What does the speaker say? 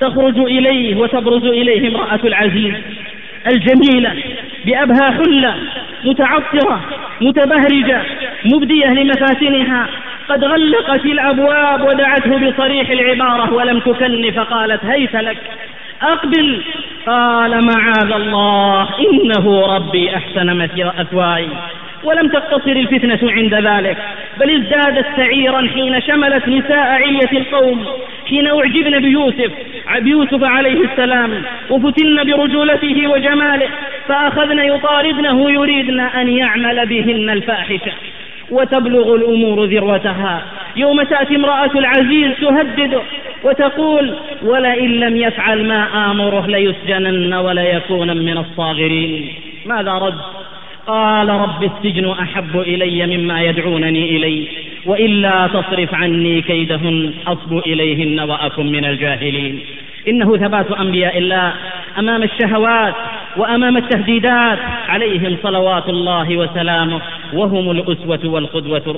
تخرج إليه وتبرز إليه امرأة العزيز الجميلة بأبهى حلة متعطرة متبهرجة مبدية لمفاتنها قد غلقت الأبواب ودعته بصريح العبارة ولم تكن فقالت هيت لك أقبل. قال معاذ الله إنه ربي أحسن مثواي ولم تقتصر الفتنة عند ذلك. بل ازدادت سعيرا حين شملت نساء علية القوم حين أعجبن بيوسف بيوسف عليه السلام وفتن برجولته وجماله فأخذن يطاردنه يريدن أن يعمل بهن الفاحشة. وتبلغ الأمور ذروتها. يوم تأتي امرأة العزيز تهدده وتقول ولئن لم يفعل ما آمره ليسجنن وليكون من الصاغرين. ماذا رد؟ قال رب السجن أحب إلي مما يدعونني إليه وإلا تصرف عني كيدهن أصب إليهن وأكن من الجاهلين. إنه ثبات أنبياء الله أمام الشهوات وأمام التهديدات عليهم صلوات الله وسلامه وهم الأسوة والقدوة.